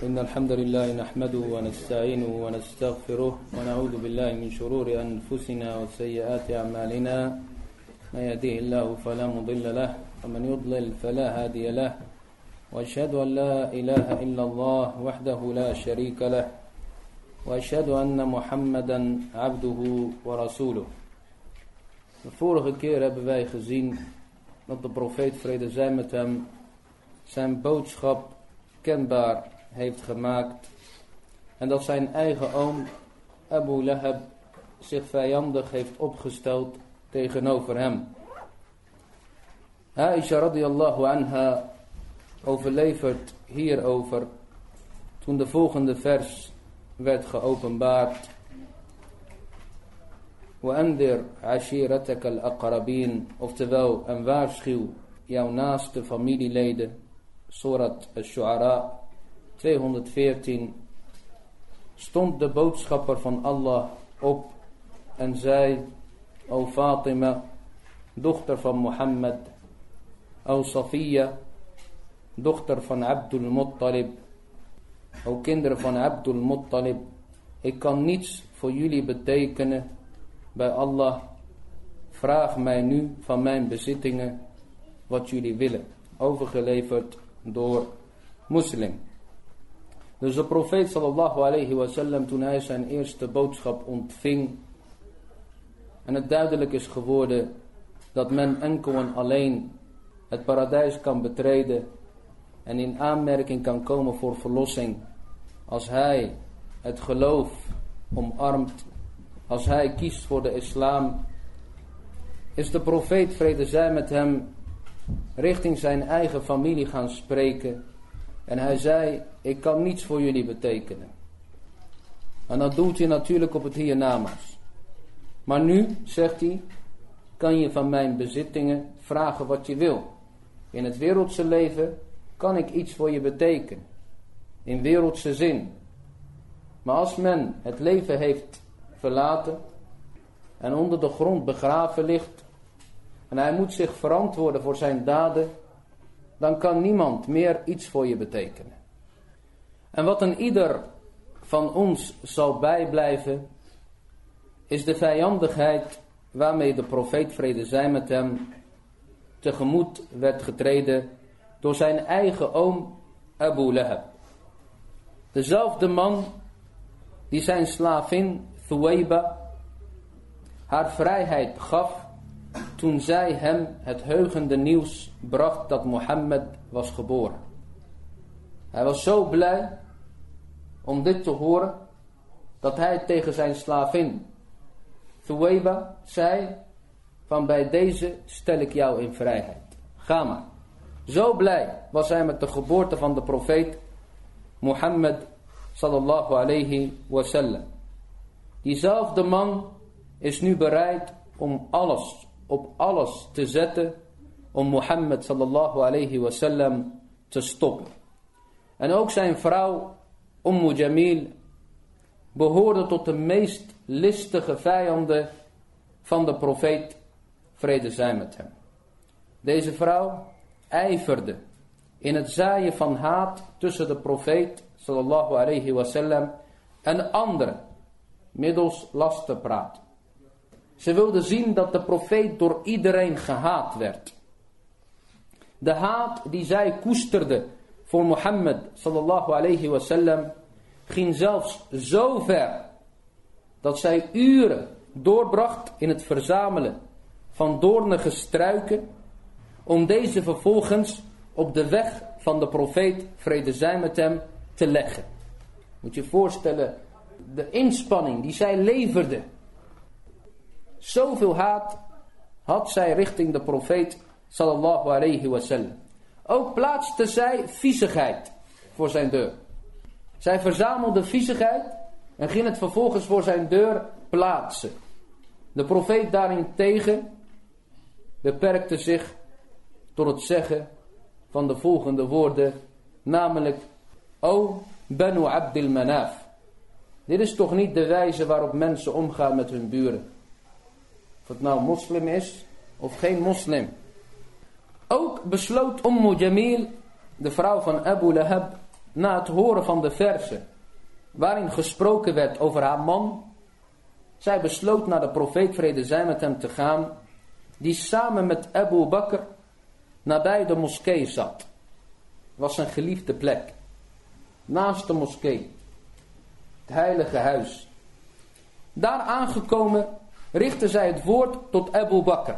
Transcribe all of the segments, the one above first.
إن الحمد لله نحمده ونستعينه ونستغفره ونعوذ بالله من شرور أنفسنا وسيئات أعمالنا. من يهديه الله فلا مضل له ومن يضلل فلا هادي له. وأشهد أن لا إله إلا الله وحده لا شريك له. وأشهد أن محمدا عبده ورسوله. De vorige keer hebben wij gezien dat de profeet vrede zij met hem zijn boodschap kenbaar heeft gemaakt en dat zijn eigen oom Abu Lahab zich vijandig heeft opgesteld tegenover hem. Aisha radiallahu anha overlevert hierover toen de volgende vers werd geopenbaard. وأنذر عشيرتك الأقربين oftewel en waarschuw jouw naaste familieleden Surat al-Shu'ara 214 stond de boodschapper van Allah op en zei O Fatima dochter van Mohammed O Safiya dochter van Abdul Muttalib O kinderen van Abdul Muttalib ik kan niets voor jullie betekenen bij Allah, vraag mij nu van mijn bezittingen wat jullie willen. Overgeleverd door moslim. Dus de profeet sallallahu alayhi wasallam toen hij zijn eerste boodschap ontving en het duidelijk is geworden dat men enkel en alleen het paradijs kan betreden en in aanmerking kan komen voor verlossing als hij het geloof omarmt als hij kiest voor de islam, is de profeet vrede zij met hem richting zijn eigen familie gaan spreken. En hij zei, ik kan niets voor jullie betekenen. En dat doet hij natuurlijk op het hiernamaals. Maar nu, zegt hij, kan je van mijn bezittingen vragen wat je wil. In het wereldse leven kan ik iets voor je betekenen. In wereldse zin. Maar als men het leven heeft verlaten en onder de grond begraven ligt en hij moet zich verantwoorden voor zijn daden, dan kan niemand meer iets voor je betekenen. En wat een ieder van ons zal bijblijven, is de vijandigheid waarmee de profeet vrede zij met hem tegemoet werd getreden door zijn eigen oom Abu Lahab. Dezelfde man die zijn slavin Thuwayba haar vrijheid gaf toen zij hem het heugende nieuws bracht dat Mohammed was geboren. Hij was zo blij om dit te horen dat hij tegen zijn slavin Thuwayba zei van bij deze stel ik jou in vrijheid. Ga maar. Zo blij was hij met de geboorte van de profeet Mohammed sallallahu alayhi wasallam. Diezelfde man is nu bereid om alles, op alles te zetten om Mohammed sallallahu alayhi wasallam te stoppen. En ook zijn vrouw Ummu Jamil behoorde tot de meest listige vijanden van de profeet, vrede zij met hem. Deze vrouw ijverde in het zaaien van haat tussen de profeet sallallahu alayhi wasallam en anderen middels lastenpraat. Ze wilde zien dat de profeet door iedereen gehaat werd. De haat die zij koesterde voor Mohammed sallallahu alayhi wasallam ging zelfs zo ver dat zij uren doorbracht in het verzamelen van doornige struiken om deze vervolgens op de weg van de profeet vrede zij met hem te leggen. Moet je voorstellen de inspanning die zij leverde. Zoveel haat had zij richting de profeet sallallahu alayhi wasallam. Ook plaatste zij viezigheid voor zijn deur. Zij verzamelde viezigheid en ging het vervolgens voor zijn deur plaatsen. De profeet daarentegen beperkte zich tot het zeggen van de volgende woorden, namelijk, O Banu Abdil Manaf. Dit is toch niet de wijze waarop mensen omgaan met hun buren. Het nou moslim is of geen moslim. Ook besloot Ummu Jamil, de vrouw van Abu Lahab, na het horen van de verse waarin gesproken werd over haar man, zij besloot naar de profeet vrede zij met hem te gaan, die samen met Abu Bakr nabij de moskee zat. was een geliefde plek. Naast de moskee. Het heilige huis. Daar aangekomen richtte zij het woord tot Abu Bakr.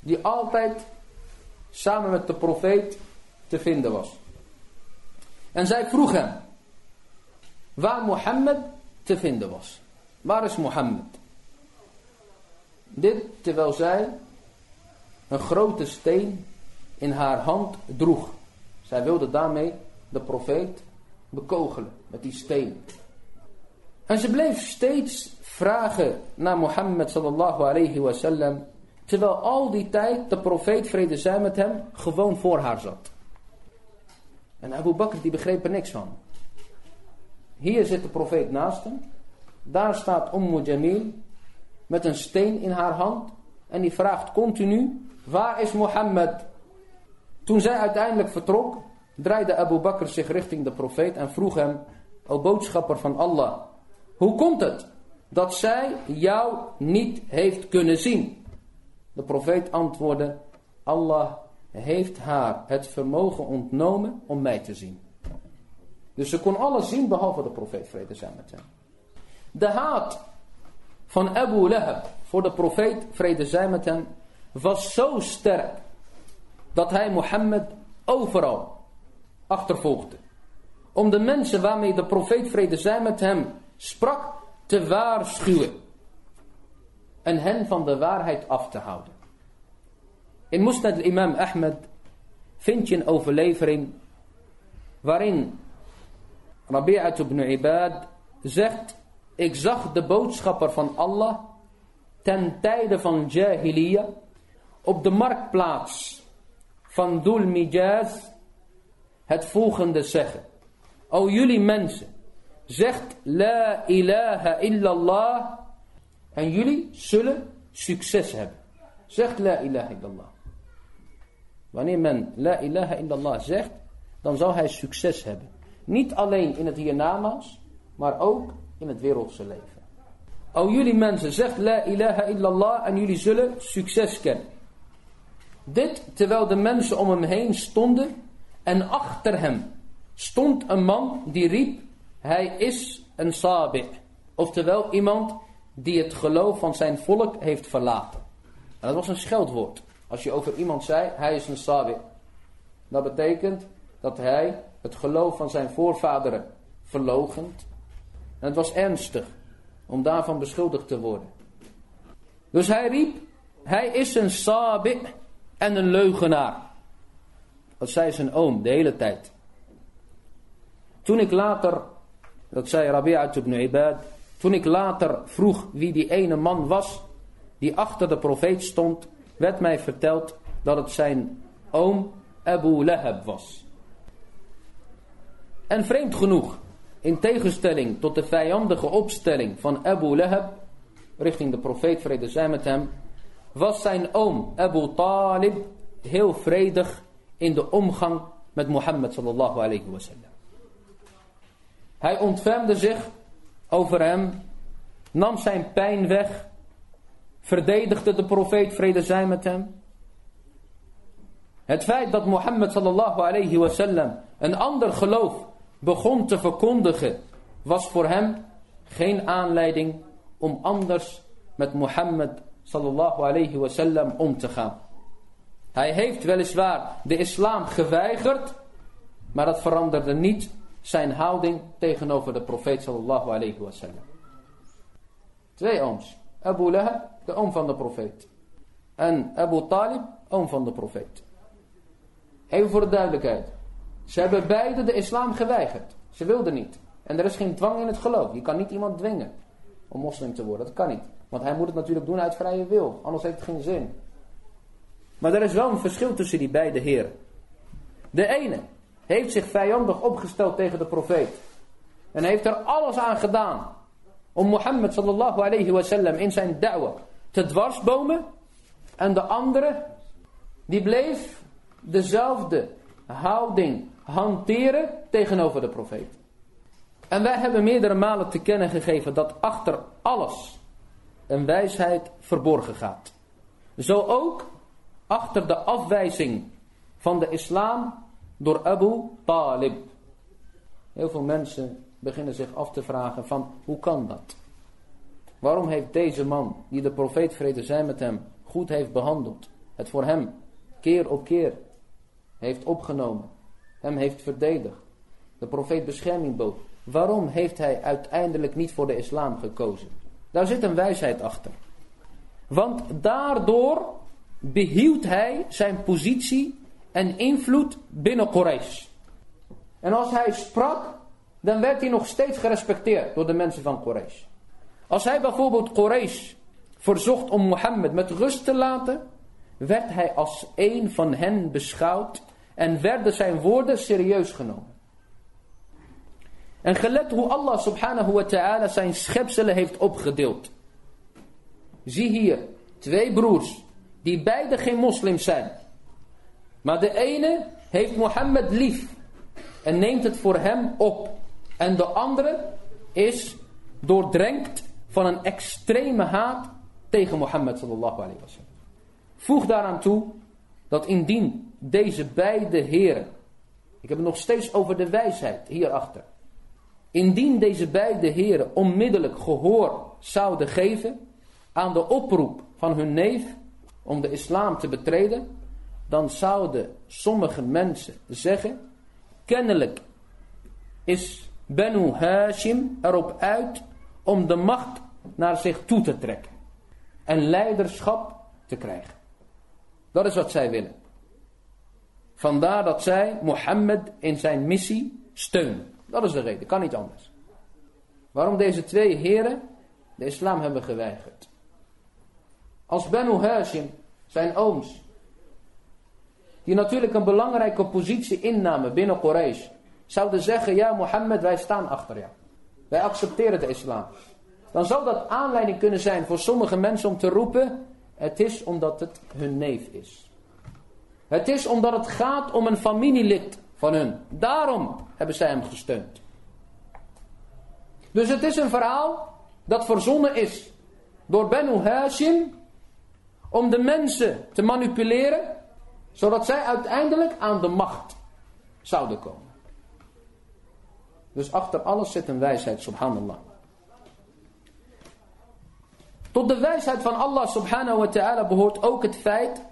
Die altijd samen met de profeet te vinden was. En zij vroeg hem waar Mohammed te vinden was. Waar is Mohammed? Dit terwijl zij een grote steen in haar hand droeg. Zij wilde daarmee de profeet bekogelen met die steen. En ze bleef steeds vragen naar Mohammed sallallahu alayhi wasallam. Terwijl al die tijd de profeet vrede zij met hem gewoon voor haar zat. En Abu Bakr die begreep er niks van. Hier zit de profeet naast hem. Daar staat Ummu Jamil met een steen in haar hand. En die vraagt continu, waar is Mohammed? Toen zij uiteindelijk vertrok, draaide Abu Bakr zich richting de profeet en vroeg hem, o boodschapper van Allah, hoe komt het dat zij jou niet heeft kunnen zien? De profeet antwoordde, Allah heeft haar het vermogen ontnomen om mij te zien. Dus ze kon alles zien behalve de profeet vrede zijn met hem. De haat van Abu Lahab voor de profeet vrede zij met hem was zo sterk dat hij Mohammed overal achtervolgde. Om de mensen waarmee de profeet vrede zij met hem sprak te waarschuwen. En hen van de waarheid af te houden. In Musnad imam Ahmed vind je een overlevering waarin Rabi'at ibn Ibad zegt, ik zag de boodschapper van Allah ten tijde van Jahiliyyah op de marktplaats van Dhul Mijaz het volgende zeggen. O jullie mensen, zegt La ilaha illallah en jullie zullen succes hebben. Zegt La ilaha illallah. Wanneer men La ilaha illallah zegt, dan zal hij succes hebben. Niet alleen in het hiernamaals, maar ook in het wereldse leven. O jullie mensen, zegt La ilaha illallah en jullie zullen succes kennen. Dit terwijl de mensen om hem heen stonden en achter hem stond een man die riep, hij is een sabi. Oftewel iemand die het geloof van zijn volk heeft verlaten. En dat was een scheldwoord. Als je over iemand zei, hij is een sabi. Dat betekent dat hij het geloof van zijn voorvaderen verlogend. En het was ernstig om daarvan beschuldigd te worden. Dus hij riep, hij is een sabi en een leugenaar. Dat zei zijn oom de hele tijd. Toen ik later, dat zei Rabi'at ibn Ibad, toen ik later vroeg wie die ene man was die achter de profeet stond, werd mij verteld dat het zijn oom Abu Lahab was. En vreemd genoeg, in tegenstelling tot de vijandige opstelling van Abu Lahab, richting de profeet vrede zij met hem, was zijn oom Abu Talib heel vredig in de omgang met Mohammed sallallahu alayhi wasallam. Hij ontfermde zich over hem, nam zijn pijn weg, verdedigde de profeet vrede zij met hem. Het feit dat Mohammed sallallahu alayhi wasallam een ander geloof begon te verkondigen, was voor hem geen aanleiding om anders met Mohammed sallallahu alayhi om te gaan. Hij heeft weliswaar de islam geweigerd, maar dat veranderde niet zijn houding tegenover de profeet sallallahu alayhi wasallam. Twee ooms. Abu Lahab, de oom van de profeet. En Abu Talib, oom van de profeet. Even voor de duidelijkheid. Ze hebben beide de islam geweigerd. Ze wilden niet. En er is geen dwang in het geloof. Je kan niet iemand dwingen om moslim te worden. Dat kan niet. Want hij moet het natuurlijk doen uit vrije wil. Anders heeft het geen zin. Maar er is wel een verschil tussen die beide heren. De ene heeft zich vijandig opgesteld tegen de profeet. En heeft er alles aan gedaan. Om Mohammed sallallahu alayhi wasallam in zijn da'wah te dwarsbomen. En de andere, die bleef dezelfde houding hanteren tegenover de profeet. En wij hebben meerdere malen te kennen gegeven dat achter alles een wijsheid verborgen gaat. Zo ook achter de afwijzing van de islam door Abu Talib. Heel veel mensen beginnen zich af te vragen van hoe kan dat? Waarom heeft deze man, die de profeet vrede zijn met hem, goed heeft behandeld, het voor hem keer op keer heeft opgenomen, hem heeft verdedigd, de profeet bescherming bood. Waarom heeft hij uiteindelijk niet voor de islam gekozen? Daar zit een wijsheid achter. Want daardoor behield hij zijn positie en invloed binnen Quraysh. En als hij sprak, dan werd hij nog steeds gerespecteerd door de mensen van Quraysh. Als hij bijvoorbeeld Quraysh verzocht om Mohammed met rust te laten, werd hij als een van hen beschouwd en werden zijn woorden serieus genomen. En gelet hoe Allah subhanahu wa ta'ala zijn schepselen heeft opgedeeld. Zie hier twee broers die beide geen moslims zijn. Maar de ene heeft Mohammed lief en neemt het voor hem op. En de andere is doordrenkt van een extreme haat tegen Mohammed sallallahu alayhi wa. Voeg daaraan toe dat indien deze beide heren, ik heb het nog steeds over de wijsheid hierachter. Indien deze beide heren onmiddellijk gehoor zouden geven aan de oproep van hun neef om de islam te betreden, dan zouden sommige mensen zeggen, kennelijk is Benu Hashim erop uit om de macht naar zich toe te trekken en leiderschap te krijgen. Dat is wat zij willen. Vandaar dat zij Mohammed in zijn missie steunen. Dat is de reden, kan niet anders. Waarom deze twee heren de islam hebben geweigerd. Als Benu Hashim, zijn ooms, die natuurlijk een belangrijke positie innamen binnen Quraysh, zouden zeggen, ja Mohammed, wij staan achter jou. Wij accepteren de islam. Dan zou dat aanleiding kunnen zijn voor sommige mensen om te roepen, het is omdat het hun neef is. Het is omdat het gaat om een familielid van hun. Daarom hebben zij hem gesteund. Dus het is een verhaal dat verzonnen is door Benu Hashim om de mensen te manipuleren, zodat zij uiteindelijk aan de macht zouden komen. Dus achter alles zit een wijsheid, subhanallah. Tot de wijsheid van Allah subhanahu wa ta'ala behoort ook het feit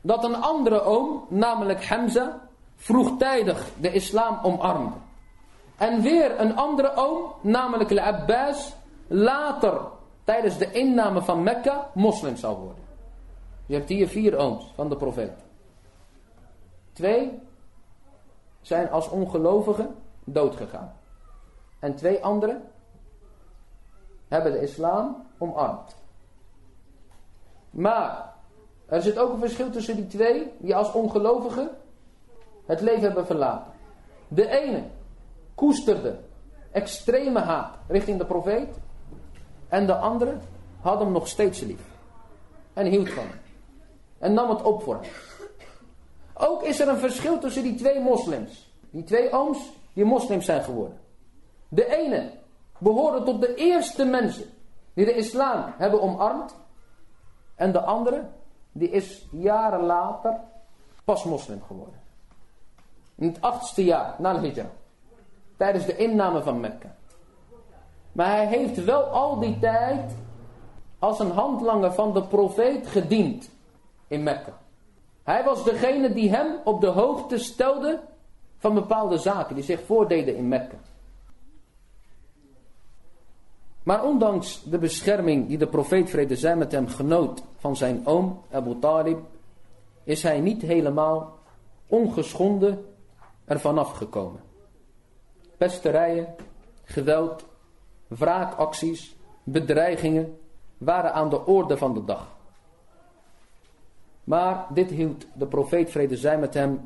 dat een andere oom, namelijk Hamza, vroegtijdig de islam omarmde. En weer een andere oom, namelijk Al-Abbas, later tijdens de inname van Mekka moslim zou worden. Je hebt hier vier ooms van de profeet. Twee zijn als ongelovigen doodgegaan. En twee anderen hebben de islam omarmd. Maar er zit ook een verschil tussen die twee die als ongelovigen het leven hebben verlaten. De ene koesterde extreme haat richting de profeet. En de andere had hem nog steeds lief. En hield van hem. En nam het op voor hem. Ook is er een verschil tussen die twee moslims. Die twee ooms die moslims zijn geworden. De ene behoorde tot de eerste mensen die de islam hebben omarmd. En de andere, die is jaren later pas moslim geworden. In het achtste jaar na de hijra. Tijdens de inname van Mekka. Maar hij heeft wel al die tijd als een handlanger van de profeet gediend in Mekka. Hij was degene die hem op de hoogte stelde van bepaalde zaken die zich voordeden in Mekka. Maar ondanks de bescherming die de profeet vrede zij met hem genoot van zijn oom Abu Talib, is hij niet helemaal ongeschonden ervan afgekomen. Pesterijen, geweld, wraakacties, bedreigingen waren aan de orde van de dag. Maar dit hield de profeet vrede zij met hem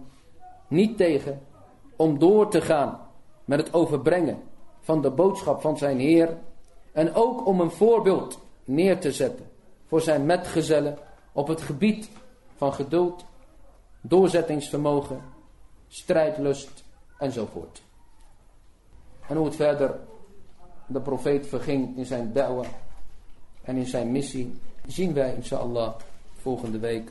niet tegen om door te gaan met het overbrengen van de boodschap van zijn Heer en ook om een voorbeeld neer te zetten voor zijn metgezellen op het gebied van geduld, doorzettingsvermogen strijdlust enzovoort. En hoe het verder de profeet verging in zijn da'wa en in zijn missie, zien wij inshallah volgende week.